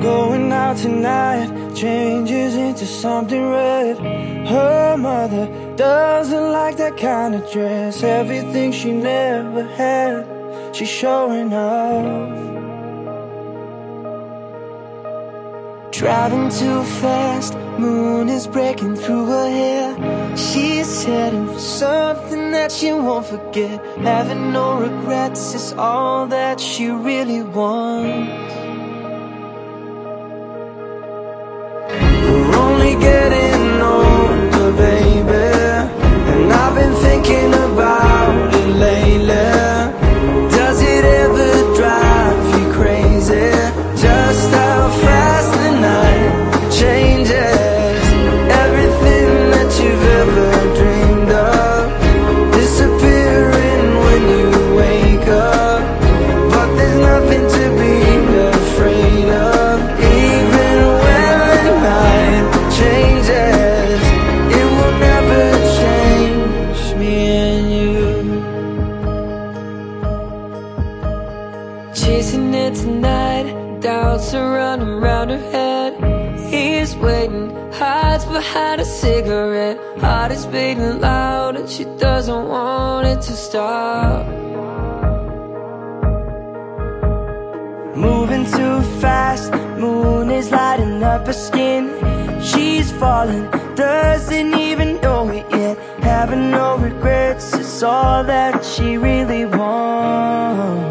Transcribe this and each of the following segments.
Going out tonight changes into something red. Her mother doesn't like that kind of dress. Everything she never had, she's showing off. Driving too fast, moon is breaking through her hair. She's heading something that she won't forget. Having no regrets is all that she really wants. Chasing it tonight, doubts are running round her head. He's waiting, hides behind a cigarette. Heart is beating loud, and she doesn't want it to stop. Moving too fast, moon is lighting up her skin. She's falling, doesn't even know it yet. Having no regrets, it's all that she really wants.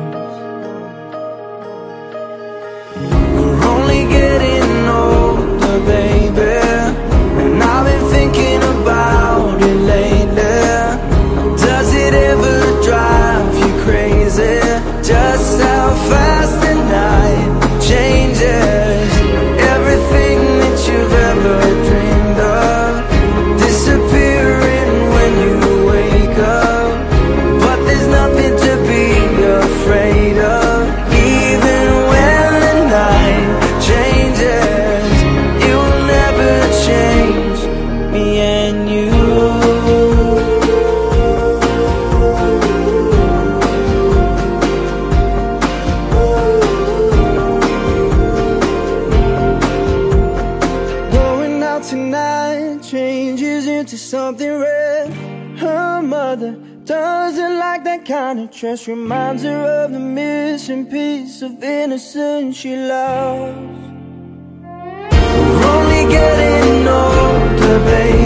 Into something red. Her mother doesn't like that kind of dress. Reminds her of the missing piece of innocence she lost. We're only getting older, baby.